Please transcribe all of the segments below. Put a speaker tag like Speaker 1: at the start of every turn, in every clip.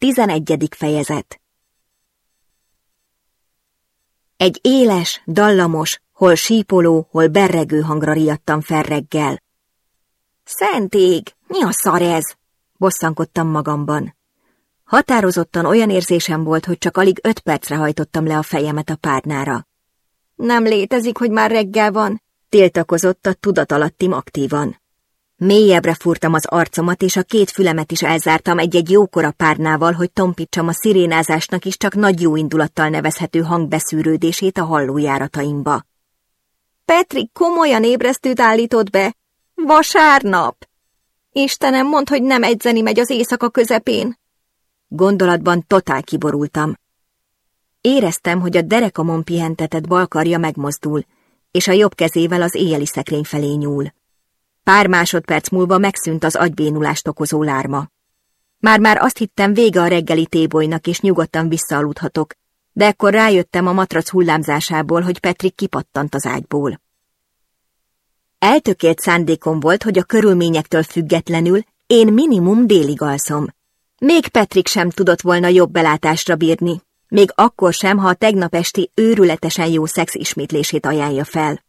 Speaker 1: Tizenegyedik fejezet Egy éles, dallamos, hol sípoló, hol berregő hangra riadtam fel reggel. Szentég, mi a szar ez? Bosszankodtam magamban. Határozottan olyan érzésem volt, hogy csak alig öt percre hajtottam le a fejemet a párnára. Nem létezik, hogy már reggel van, tiltakozott a tudatalattim aktívan. Mélyebbre furtam az arcomat, és a két fülemet is elzártam egy-egy jókora párnával, hogy tompítsam a szirénázásnak is csak nagy jó indulattal nevezhető hangbeszűrődését a hallójárataimba. Petrik komolyan ébresztőt állított be. Vasárnap! Istenem, mond, hogy nem egyzeni megy az éjszaka közepén. Gondolatban totál kiborultam. Éreztem, hogy a derekamon pihentetett balkarja megmozdul, és a jobb kezével az éjjeli szekrény felé nyúl. Pár másodperc múlva megszűnt az agybénulást okozó lárma. Már-már azt hittem vége a reggeli tébolynak, és nyugodtan visszaaludhatok, de ekkor rájöttem a matrac hullámzásából, hogy Petrik kipattant az ágyból. Eltökélt szándékom volt, hogy a körülményektől függetlenül én minimum délig alszom. Még Petrik sem tudott volna jobb belátásra bírni, még akkor sem, ha a tegnap esti őrületesen jó szex ismétlését ajánlja fel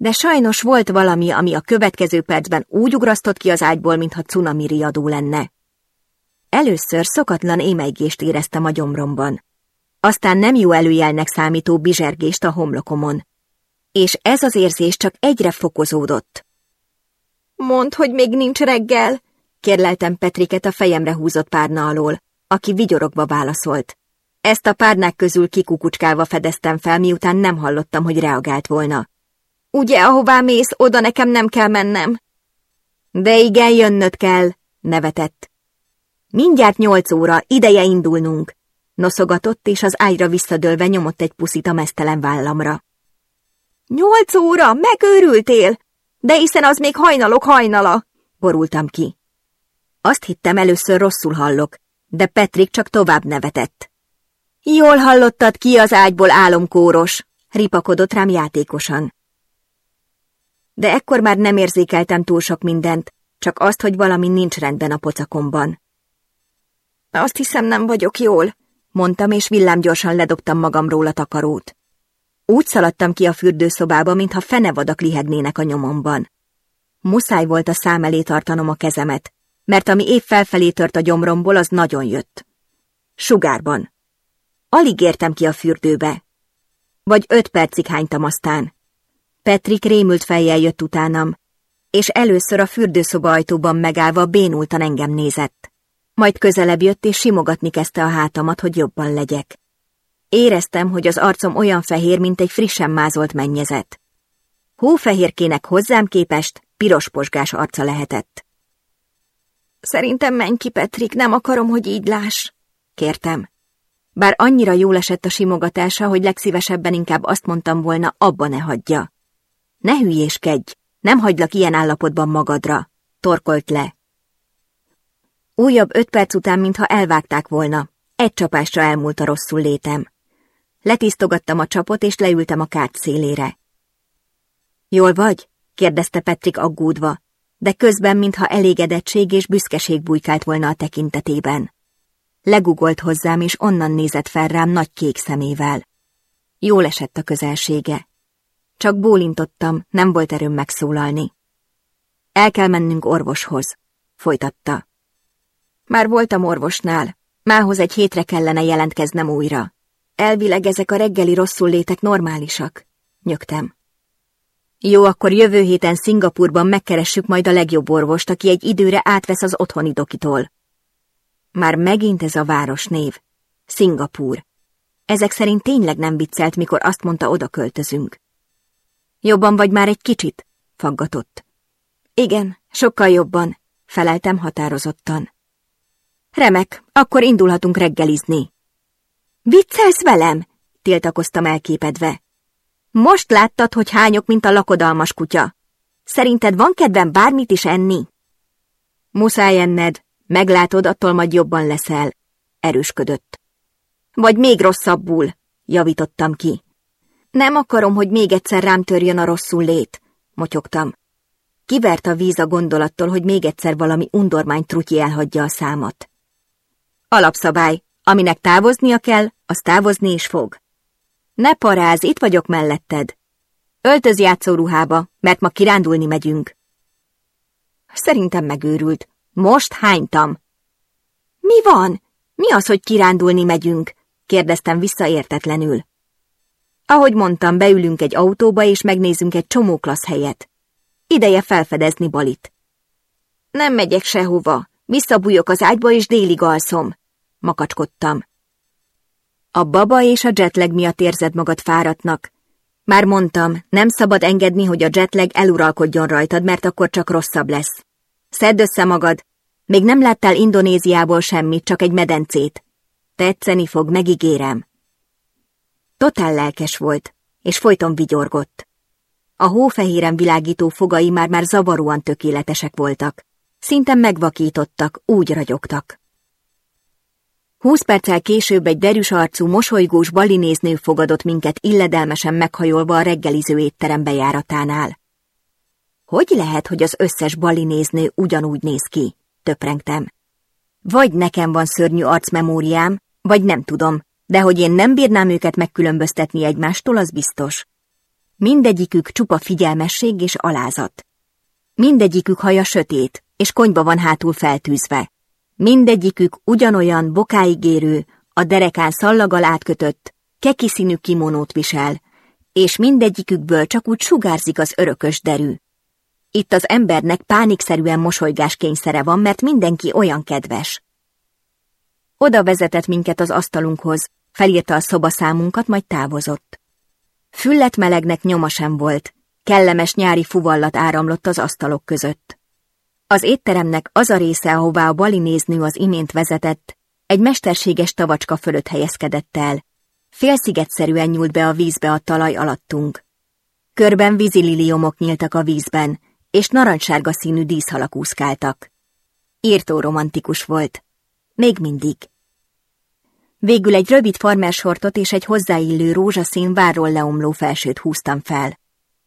Speaker 1: de sajnos volt valami, ami a következő percben úgy ugrasztott ki az ágyból, mintha cunami riadó lenne. Először szokatlan émeigést éreztem a gyomromban. Aztán nem jó előjelnek számító bizsergést a homlokomon. És ez az érzés csak egyre fokozódott. Mondd, hogy még nincs reggel, kérleltem Petriket a fejemre húzott párna alól, aki vigyorogva válaszolt. Ezt a párnák közül kikukucskálva fedeztem fel, miután nem hallottam, hogy reagált volna. Ugye, ahová mész, oda nekem nem kell mennem. De igen, jönnöd kell, nevetett. Mindjárt nyolc óra, ideje indulnunk. Noszogatott, és az ágyra visszadőlve nyomott egy puszit a mesztelen vállamra. Nyolc óra? Megőrültél? De hiszen az még hajnalok hajnala, borultam ki. Azt hittem először rosszul hallok, de Petrik csak tovább nevetett. Jól hallottad ki az ágyból álomkóros, ripakodott rám játékosan de ekkor már nem érzékeltem túl sok mindent, csak azt, hogy valami nincs rendben a pocakomban. Azt hiszem, nem vagyok jól, mondtam, és villámgyorsan ledobtam magamról a takarót. Úgy szaladtam ki a fürdőszobába, mintha fenevadak lihegnének a nyomomban. Muszáj volt a szám elé tartanom a kezemet, mert ami épp felfelé tört a gyomromból, az nagyon jött. Sugárban. Alig értem ki a fürdőbe. Vagy öt percig hánytam aztán. Petrik rémült fejjel jött utánam, és először a fürdőszoba ajtóban megállva bénultan engem nézett. Majd közelebb jött, és simogatni kezdte a hátamat, hogy jobban legyek. Éreztem, hogy az arcom olyan fehér, mint egy frissen mázolt mennyezet. Hófehérkének hozzám képest piros posgás arca lehetett. Szerintem menj ki, Petrik, nem akarom, hogy így láss, kértem. Bár annyira jól esett a simogatása, hogy legszívesebben inkább azt mondtam volna, abba ne hagyja. Ne hülyéskedj, nem hagylak ilyen állapotban magadra, torkolt le. Újabb öt perc után, mintha elvágták volna, egy csapásra elmúlt a rosszul létem. Letisztogattam a csapot, és leültem a kárt szélére. Jól vagy? kérdezte Petrik aggódva, de közben, mintha elégedettség és büszkeség bujkált volna a tekintetében. Legugolt hozzám, és onnan nézett fel rám nagy kék szemével. Jól esett a közelsége. Csak bólintottam, nem volt erőm megszólalni. El kell mennünk orvoshoz, folytatta. Már voltam orvosnál, mához egy hétre kellene jelentkeznem újra. Elvileg ezek a reggeli rosszul létek normálisak, nyögtem. Jó, akkor jövő héten Szingapurban megkeressük majd a legjobb orvost, aki egy időre átvesz az otthoni dokitól. Már megint ez a városnév. Szingapúr. Ezek szerint tényleg nem viccelt, mikor azt mondta, oda költözünk. Jobban vagy már egy kicsit? faggatott. Igen, sokkal jobban, feleltem határozottan. Remek, akkor indulhatunk reggelizni. Viccelsz velem? tiltakoztam elképedve. Most láttad, hogy hányok, mint a lakodalmas kutya. Szerinted van kedvem bármit is enni? Muszáj enned, meglátod, attól majd jobban leszel, erősködött. Vagy még rosszabbul, javítottam ki. Nem akarom, hogy még egyszer rám törjön a rosszul lét, motyogtam. Kivert a víz a gondolattól, hogy még egyszer valami undormány trutyi elhagyja a számat. Alapszabály, aminek távoznia kell, az távozni is fog. Ne paráz, itt vagyok melletted. Öltöz játszóruhába, mert ma kirándulni megyünk. Szerintem megőrült. Most hánytam. Mi van? Mi az, hogy kirándulni megyünk? kérdeztem visszaértetlenül. Ahogy mondtam, beülünk egy autóba, és megnézünk egy csomó klassz helyet. Ideje felfedezni Balit. Nem megyek sehova, visszabújok az ágyba, és délig alszom, makacskodtam. A baba és a jetlag miatt érzed magad fáradtnak. Már mondtam, nem szabad engedni, hogy a jetlag eluralkodjon rajtad, mert akkor csak rosszabb lesz. Szedd össze magad, még nem láttál Indonéziából semmit, csak egy medencét. Tetszeni fog, megígérem. Totál lelkes volt, és folyton vigyorgott. A hófehéren világító fogai már-már zavaróan tökéletesek voltak. Szinte megvakítottak, úgy ragyogtak. Húsz perccel később egy derűs arcú, mosolygós balinéznő fogadott minket illedelmesen meghajolva a reggeliző étterem bejáratánál. Hogy lehet, hogy az összes balinéznő ugyanúgy néz ki? Töprengtem. Vagy nekem van szörnyű arcmemóriám, vagy nem tudom, de hogy én nem bírnám őket megkülönböztetni egymástól, az biztos. Mindegyikük csupa figyelmesség és alázat. Mindegyikük haja sötét, és konyba van hátul feltűzve. Mindegyikük ugyanolyan bokáig érő, a derekán szallaggal átkötött, keki színű kimonót visel, és mindegyikükből csak úgy sugárzik az örökös derű. Itt az embernek pánikszerűen mosolygás kényszere van, mert mindenki olyan kedves. Oda vezetett minket az asztalunkhoz, felírta a szobaszámunkat, majd távozott. Füllet melegnek nyoma sem volt, kellemes nyári fuvallat áramlott az asztalok között. Az étteremnek az a része, ahová a bali néznő az imént vezetett, egy mesterséges tavacska fölött helyezkedett el. Félszigetszerűen nyúlt be a vízbe a talaj alattunk. Körben vízililiomok nyíltak a vízben, és narancssárga színű díszhalak úszkáltak. Írtó romantikus volt. Még mindig. Végül egy rövid farmersortot és egy hozzáillő rózsaszín várról leomló felsőt húztam fel.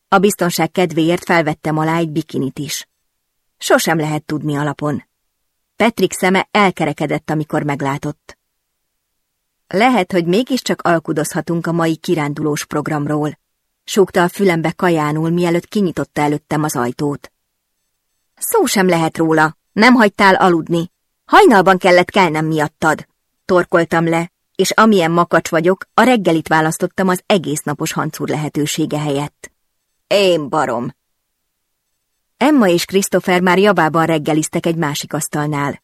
Speaker 1: A biztonság kedvéért felvettem alá egy bikinit is. Sosem lehet tudni alapon. Petrik szeme elkerekedett, amikor meglátott. Lehet, hogy mégiscsak alkudozhatunk a mai kirándulós programról, súgta a fülembe kajánul, mielőtt kinyitotta előttem az ajtót. Szó sem lehet róla, nem hagytál aludni. Hajnalban kellett kelnem miattad. Torkoltam le, és amilyen makacs vagyok, a reggelit választottam az egész napos hancúr lehetősége helyett. Én barom. Emma és Christopher már javában reggeliztek egy másik asztalnál.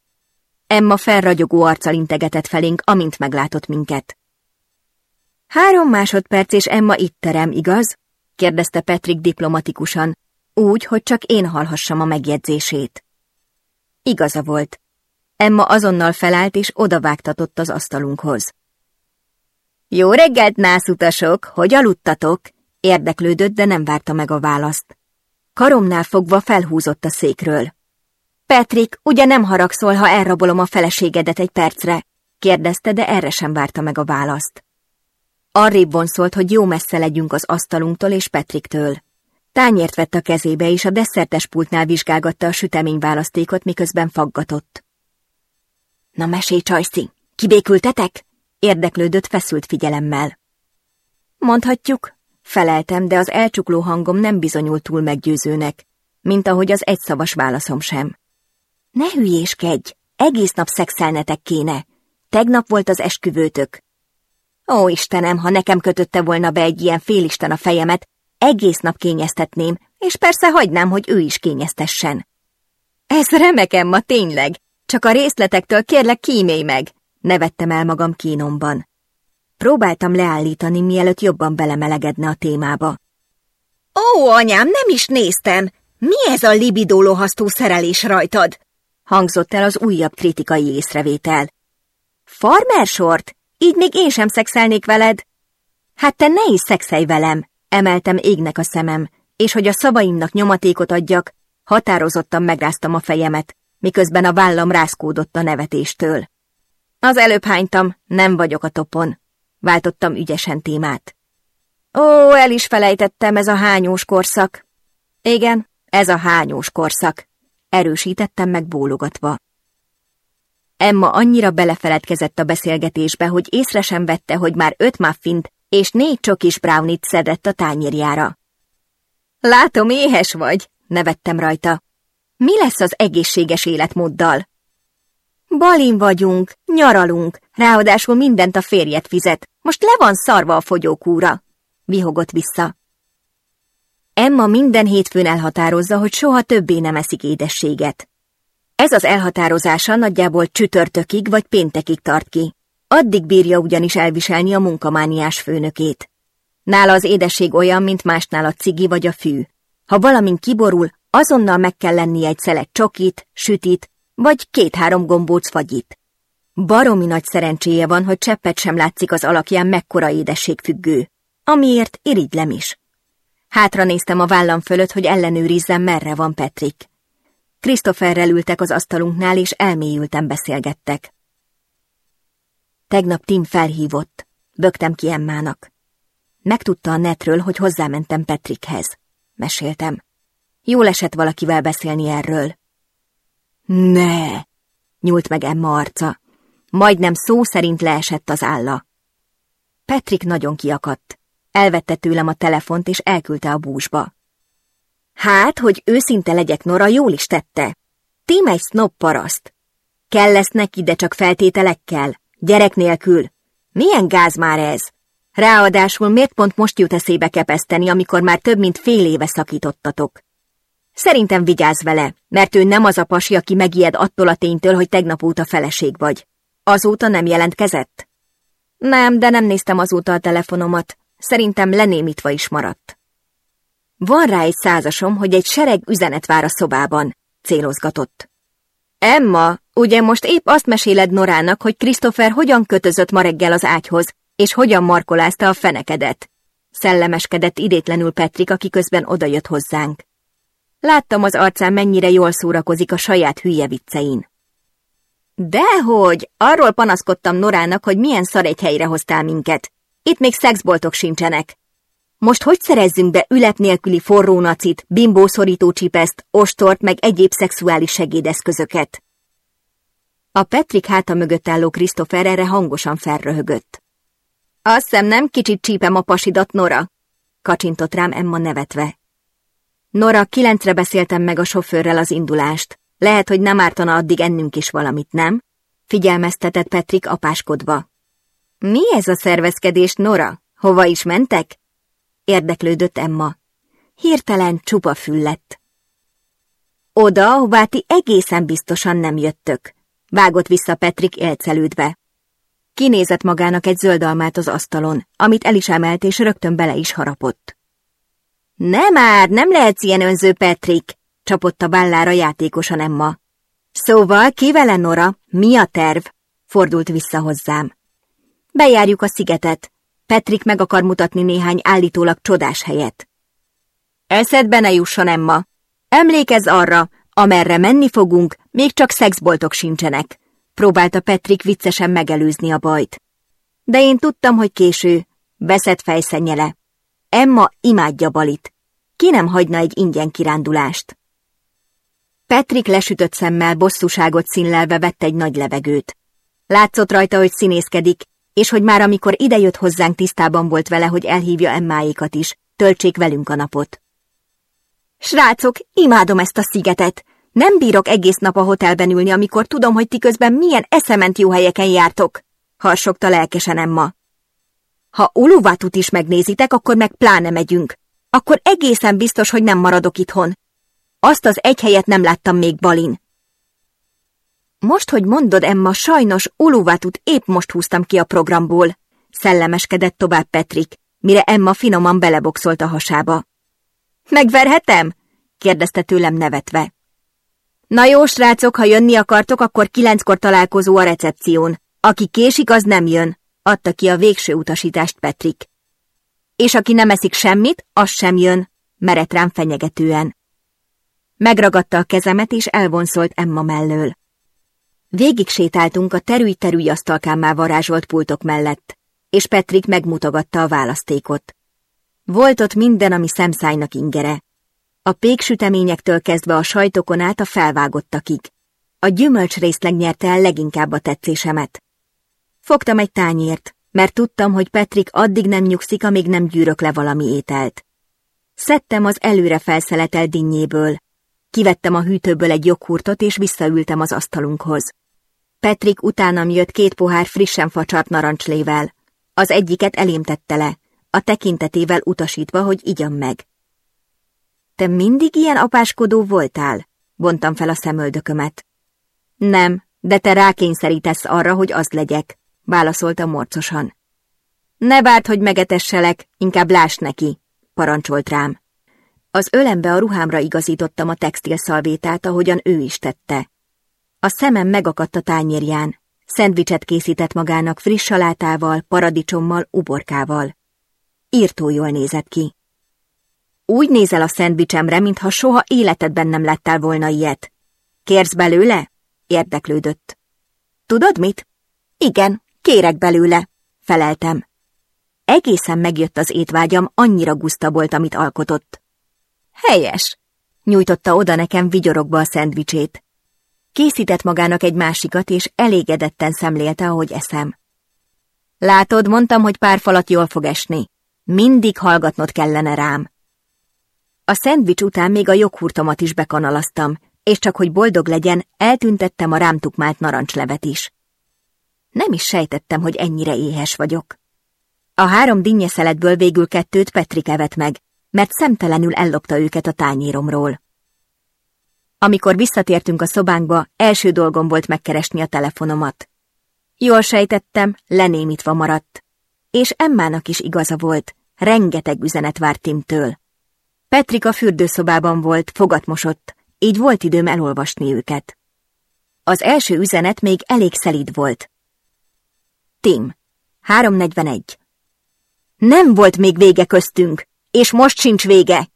Speaker 1: Emma felragyogó arccal integetett felénk, amint meglátott minket. Három másodperc és Emma itt terem, igaz? kérdezte Patrick diplomatikusan, úgy, hogy csak én hallhassam a megjegyzését. Igaza volt. Emma azonnal felállt és odavágtatott az asztalunkhoz. Jó reggelt, nászutasok! Hogy aludtatok? Érdeklődött, de nem várta meg a választ. Karomnál fogva felhúzott a székről. Patrick, ugye nem haragszol, ha elrabolom a feleségedet egy percre? kérdezte, de erre sem várta meg a választ. Arrébb vonszolt, hogy jó messze legyünk az asztalunktól és Petriktől. Tányért vett a kezébe, és a desszertes pultnál vizsgálgatta a süteményválasztékot, miközben faggatott. Na mesélj, Csajci, kibékültetek? Érdeklődött feszült figyelemmel. Mondhatjuk, feleltem, de az elcsukló hangom nem bizonyult túl meggyőzőnek, mint ahogy az egyszavas válaszom sem. Ne hülyéskedj, egész nap szexelnetek kéne. Tegnap volt az esküvőtök, Ó, Istenem, ha nekem kötötte volna be egy ilyen félisten a fejemet, egész nap kényeztetném, és persze hagynám, hogy ő is kényeztessen. Ez remek, Emma, tényleg. Csak a részletektől kérlek kímélj meg, nevettem el magam kínomban. Próbáltam leállítani, mielőtt jobban belemelegedne a témába. Ó, anyám, nem is néztem! Mi ez a libidólohasztó szerelés rajtad? hangzott el az újabb kritikai észrevétel. Farmersort? Így még én sem szexelnék veled. Hát te ne is szexelj velem, emeltem égnek a szemem, és hogy a szavaimnak nyomatékot adjak, határozottan megráztam a fejemet, miközben a vállam rászkódott a nevetéstől. Az előbb hánytam, nem vagyok a topon. Váltottam ügyesen témát. Ó, el is felejtettem, ez a hányós korszak. Igen, ez a hányós korszak. Erősítettem meg bólogatva. Emma annyira belefeledkezett a beszélgetésbe, hogy észre sem vette, hogy már öt muffint és négy csokis brownit szedett a tányérjára. Látom, éhes vagy, nevettem rajta. Mi lesz az egészséges életmóddal? Balin vagyunk, nyaralunk, ráadásul mindent a férjet fizet. Most le van szarva a fogyókúra. Vihogott vissza. Emma minden hétfőn elhatározza, hogy soha többé nem eszik édességet. Ez az elhatározása nagyjából csütörtökig vagy péntekig tart ki. Addig bírja ugyanis elviselni a munkamániás főnökét. Nála az édesség olyan, mint másnál a cigi vagy a fű. Ha valamin kiborul, azonnal meg kell lenni egy szelet csokit, sütit, vagy két-három gombóc fagyit. Baromi nagy szerencséje van, hogy cseppet sem látszik az alakján mekkora édességfüggő, amiért irigylem is. Hátra néztem a vállam fölött, hogy ellenőrizzem, merre van Petrik. Christopherrel ültek az asztalunknál, és elmélyülten beszélgettek. Tegnap Tim felhívott. Bögtem ki Emmának. Megtudta a netről, hogy hozzámentem Petrikhez. Meséltem. Jól esett valakivel beszélni erről. Ne! Nyúlt meg Emma arca. Majdnem szó szerint leesett az álla. Petrik nagyon kiakadt. Elvette tőlem a telefont, és elküldte a búzsba. Hát, hogy őszinte legyek, Nora jól is tette. Tim egy snob paraszt. Kell lesz neki, de csak feltételekkel. Gyerek nélkül. Milyen gáz már ez? Ráadásul miért pont most jut eszébe kepeszteni, amikor már több mint fél éve szakítottatok? Szerintem vigyázz vele, mert ő nem az a pasi, aki megijed attól a ténytől, hogy tegnap óta feleség vagy. Azóta nem jelentkezett? Nem, de nem néztem azóta a telefonomat. Szerintem lenémítva is maradt. Van rá egy százasom, hogy egy sereg üzenet vár a szobában, célozgatott. Emma, ugye most épp azt meséled Norának, hogy Christopher hogyan kötözött ma reggel az ágyhoz, és hogyan markolázta a fenekedet. Szellemeskedett idétlenül Petrik, aki közben odajött hozzánk. Láttam az arcán, mennyire jól szórakozik a saját hülye viccein. Dehogy, arról panaszkodtam Norának, hogy milyen szar egy helyre hoztál minket. Itt még szexboltok sincsenek. Most hogy szerezzünk be ület nélküli forró nacit, bimbószorító csipeszt, ostort meg egyéb szexuális segédeszközöket? A Petrik háta mögött álló Christopher erre hangosan felröhögött. Azt hiszem nem kicsit csípem a pasidat, Nora, kacsintott rám Emma nevetve. Nora, kilencre beszéltem meg a sofőrrel az indulást. Lehet, hogy nem ártana addig ennünk is valamit, nem? Figyelmeztetett Petrik apáskodva. Mi ez a szervezkedés, Nora? Hova is mentek? Érdeklődött Emma. Hirtelen csupa füllett. Oda, ahová ti egészen biztosan nem jöttök. Vágott vissza Petrik élcelődve. Kinézett magának egy zöld almát az asztalon, amit el is emelt és rögtön bele is harapott. Nem már, nem lehetsz ilyen önző, Petrik, csapott a vállára játékosan Emma. Szóval, ki Nora? Mi a terv? Fordult vissza hozzám. Bejárjuk a szigetet. Petrik meg akar mutatni néhány állítólag csodás helyet. Eszedbe ne jusson, Emma. Emlékezz arra, amerre menni fogunk, még csak szexboltok sincsenek. Próbálta Petrik viccesen megelőzni a bajt. De én tudtam, hogy késő. Veszett fejszennyele. Emma imádja Balit. Ki nem hagyna egy ingyen kirándulást? Petrik lesütött szemmel bosszúságot színlelve vett egy nagy levegőt. Látszott rajta, hogy színészkedik, és hogy már amikor idejött hozzánk tisztában volt vele, hogy elhívja Emmáékat is, töltsék velünk a napot. Srácok, imádom ezt a szigetet! Nem bírok egész nap a hotelben ülni, amikor tudom, hogy ti közben milyen eszement jó helyeken jártok, harsogta lelkesen Emma. Ha Uluvátut is megnézitek, akkor meg pláne megyünk. Akkor egészen biztos, hogy nem maradok itthon. Azt az egy helyet nem láttam még Balin. Most, hogy mondod, Emma, sajnos Uluvátut épp most húztam ki a programból, szellemeskedett tovább Petrik, mire Emma finoman beleboxolt a hasába. Megverhetem? kérdezte tőlem nevetve. Na jó, srácok, ha jönni akartok, akkor kilenckor találkozó a recepción. Aki késik, az nem jön, adta ki a végső utasítást Petrik. És aki nem eszik semmit, az sem jön, merett rám fenyegetően. Megragadta a kezemet, és elvonszolt Emma mellől. Végig sétáltunk a terüly-terüly asztalkámmá varázsolt pultok mellett, és Petrik megmutogatta a választékot. Volt ott minden, ami szemszájnak ingere. A péksüteményektől kezdve a sajtokon át a felvágottakig. A gyümölcsrészleg nyerte el leginkább a tetszésemet. Fogtam egy tányért, mert tudtam, hogy Petrik addig nem nyugszik, amíg nem gyűrök le valami ételt. Szedtem az előre felszeletelt dinnyéből. Kivettem a hűtőből egy joghurtot, és visszaültem az asztalunkhoz. Petrik utánam jött két pohár frissen facsart narancslével. Az egyiket elém tette le, a tekintetével utasítva, hogy igyam meg. Te mindig ilyen apáskodó voltál? Bontam fel a szemöldökömet. Nem, de te rákényszerítesz arra, hogy az legyek, válaszolta morcosan. Ne várd, hogy megetesselek, inkább láss neki, parancsolt rám. Az ölembe a ruhámra igazítottam a textilszalvétát, ahogyan ő is tette. A szemem megakadt a tányérján. Szendvicset készített magának friss salátával, paradicsommal, uborkával. Írtó jól nézett ki. Úgy nézel a szendvicsemre, mintha soha életedben nem láttál volna ilyet. Kérsz belőle? Érdeklődött. Tudod mit? Igen, kérek belőle, feleltem. Egészen megjött az étvágyam, annyira guszta volt, amit alkotott. Helyes! Nyújtotta oda nekem vigyorogba a szendvicsét. Készített magának egy másikat, és elégedetten szemlélte, ahogy eszem. Látod, mondtam, hogy pár falat jól fog esni. Mindig hallgatnod kellene rám. A szendvics után még a joghurtomat is bekanalaztam, és csak hogy boldog legyen, eltüntettem a rám tukmált narancslevet is. Nem is sejtettem, hogy ennyire éhes vagyok. A három dinnyeszeletből végül kettőt Petrik evett meg, mert szemtelenül ellopta őket a tányéromról. Amikor visszatértünk a szobánkba, első dolgom volt megkeresni a telefonomat. Jól sejtettem, lenémítva maradt. És Emmának is igaza volt, rengeteg üzenet várt Timtől. Petrik a fürdőszobában volt, fogatmosott, így volt időm elolvasni őket. Az első üzenet még elég szelíd volt. Tim, 341. Nem volt még vége köztünk, és most sincs vége.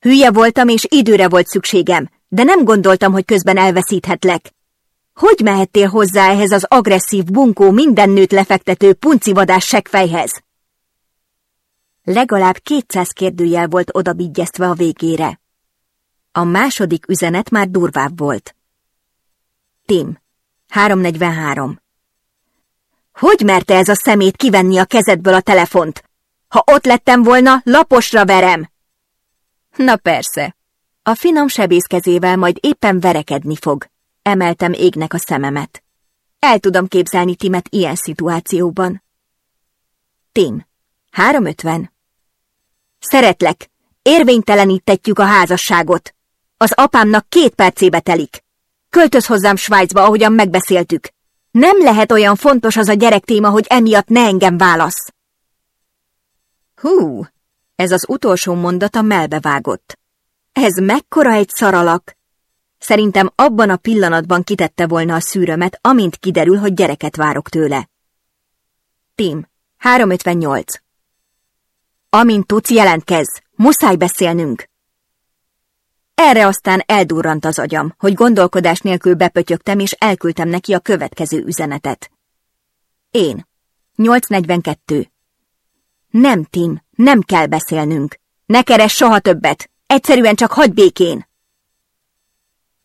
Speaker 1: Hülye voltam, és időre volt szükségem, de nem gondoltam, hogy közben elveszíthetlek. Hogy mehettél hozzá ehhez az agresszív, bunkó, minden nőt lefektető puncivadás segfejhez? Legalább kétszáz kérdőjel volt odabigyeztve a végére. A második üzenet már durvább volt. Tim, 343. Hogy merte ez a szemét kivenni a kezedből a telefont? Ha ott lettem volna, laposra verem! Na persze. A finom sebészkezével majd éppen verekedni fog. Emeltem égnek a szememet. El tudom képzelni Timet ilyen szituációban. Tim, 350. Szeretlek, érvénytelenítetjük a házasságot. Az apámnak két percébe telik. Költöz hozzám Svájcba, ahogyan megbeszéltük. Nem lehet olyan fontos az a gyerektéma, hogy emiatt ne engem válasz. Hú, ez az utolsó mondata melbevágott. Ez mekkora egy szaralak! Szerintem abban a pillanatban kitette volna a szűrömet, amint kiderül, hogy gyereket várok tőle. Tim, 358. Amint tudsz, jelentkezz! Muszáj beszélnünk! Erre aztán eldurrant az agyam, hogy gondolkodás nélkül bepötyögtem, és elküldtem neki a következő üzenetet. Én. 842. Nem, Tim, nem kell beszélnünk. Ne keres soha többet. Egyszerűen csak hagyd békén.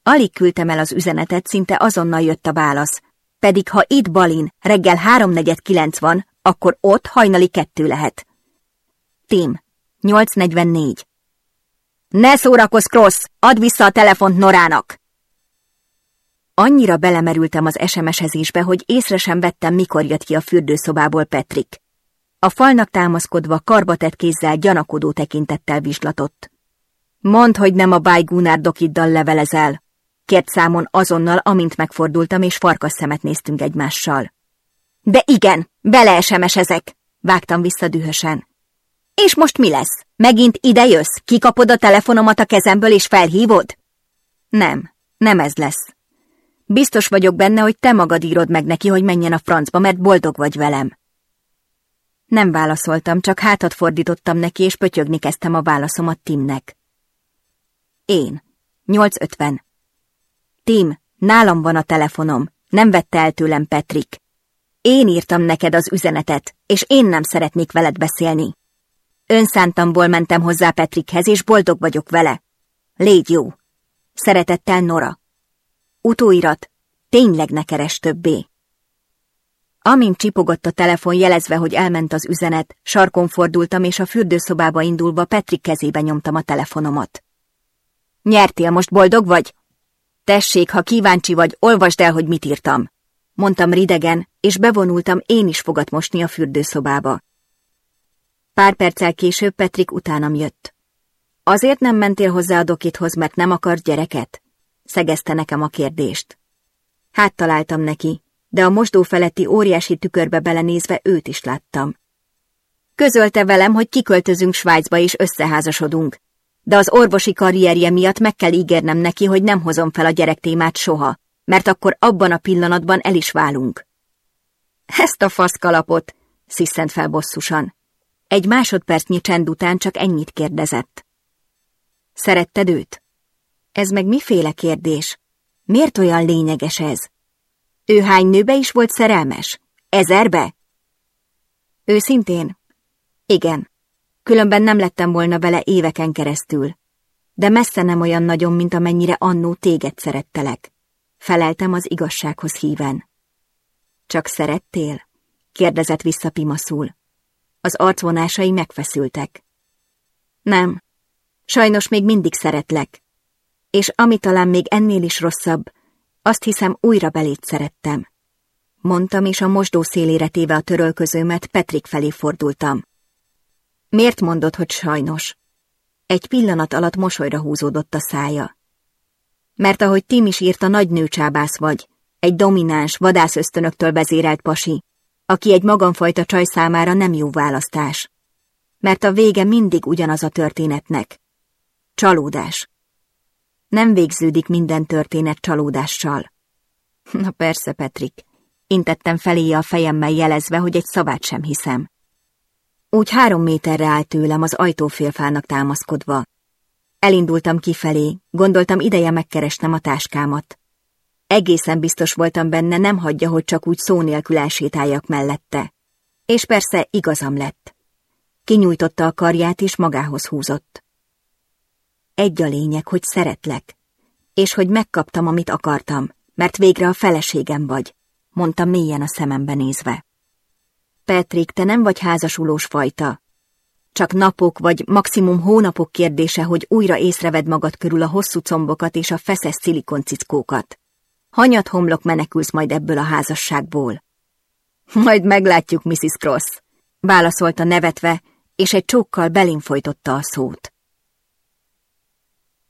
Speaker 1: Alig küldtem el az üzenetet, szinte azonnal jött a válasz. Pedig ha itt Balin reggel háromnegyed kilenc van, akkor ott hajnali kettő lehet. Tim, 844. Ne szórakozz, Cross! Add vissza a telefont Norának! Annyira belemerültem az SMS-ezésbe, hogy észre sem vettem, mikor jött ki a fürdőszobából Petrik. A falnak támaszkodva karbatett kézzel gyanakodó tekintettel vizslatott. Mondd, hogy nem a Bájgúnár dokiddal levelezel. Kért számon azonnal, amint megfordultam, és farkas szemet néztünk egymással. De igen, bele ezek, vágtam vissza dühösen. És most mi lesz? Megint ide kikapod a telefonomat a kezemből és felhívod? Nem, nem ez lesz. Biztos vagyok benne, hogy te magad írod meg neki, hogy menjen a francba, mert boldog vagy velem. Nem válaszoltam, csak hátat fordítottam neki, és pötyögni kezdtem a válaszomat Timnek. Én. 8.50. Tim, nálam van a telefonom. Nem vette el tőlem Petrik. Én írtam neked az üzenetet, és én nem szeretnék veled beszélni. Önszántamból mentem hozzá Petrikhez, és boldog vagyok vele. Légy jó. Szeretettel Nora. Utóirat Tényleg ne keres többé. Amint csipogott a telefon jelezve, hogy elment az üzenet, sarkon fordultam, és a fürdőszobába indulva Petrik kezébe nyomtam a telefonomat. Nyertél, most boldog vagy? Tessék, ha kíváncsi vagy, olvasd el, hogy mit írtam. Mondtam ridegen, és bevonultam én is fogat mosni a fürdőszobába. Pár perccel később Petrik utánam jött. Azért nem mentél hozzá a dokithoz, mert nem akart gyereket? Szegezte nekem a kérdést. Hát találtam neki, de a mosdó feletti óriási tükörbe belenézve őt is láttam. Közölte velem, hogy kiköltözünk Svájcba és összeházasodunk, de az orvosi karrierje miatt meg kell ígérnem neki, hogy nem hozom fel a gyerektémát soha, mert akkor abban a pillanatban el is válunk. Ezt a faszkalapot, sziszent fel bosszusan. Egy másodpercnyi csend után csak ennyit kérdezett. Szeretted őt? Ez meg miféle kérdés? Miért olyan lényeges ez? Ő hány nőbe is volt szerelmes? Ezerbe? Őszintén? Igen. Különben nem lettem volna vele éveken keresztül. De messze nem olyan nagyon, mint amennyire annó téged szerettelek. Feleltem az igazsághoz híven. Csak szerettél? kérdezett vissza Pimaszul. Az arcvonásai megfeszültek. Nem. Sajnos még mindig szeretlek. És ami talán még ennél is rosszabb, azt hiszem újra belét szerettem. Mondtam, és a mosdó szélére téve a törölközőmet Petrik felé fordultam. Miért mondod, hogy sajnos? Egy pillanat alatt mosolyra húzódott a szája. Mert ahogy Tim is írta, nagy nőcsábász vagy, egy domináns, vadászösztönöktől vezérelt pasi, aki egy magamfajta csaj számára nem jó választás. Mert a vége mindig ugyanaz a történetnek. Csalódás. Nem végződik minden történet csalódással. Na persze, Petrik. Intettem feléje a fejemmel jelezve, hogy egy szavát sem hiszem. Úgy három méterre állt tőlem az ajtófélfának támaszkodva. Elindultam kifelé, gondoltam ideje megkeresnem a táskámat. Egészen biztos voltam benne, nem hagyja, hogy csak úgy szó nélkül elsétáljak mellette. És persze igazam lett. Kinyújtotta a karját és magához húzott. Egy a lényeg, hogy szeretlek, és hogy megkaptam, amit akartam, mert végre a feleségem vagy, mondta mélyen a szemembe nézve. Petrik, te nem vagy házasulós fajta. Csak napok vagy maximum hónapok kérdése, hogy újra észreved magad körül a hosszú combokat és a feszes szilikoncickókat. Hanyat homlok menekülsz majd ebből a házasságból. Majd meglátjuk, Mrs. Cross, válaszolta nevetve, és egy csókkal belém folytotta a szót.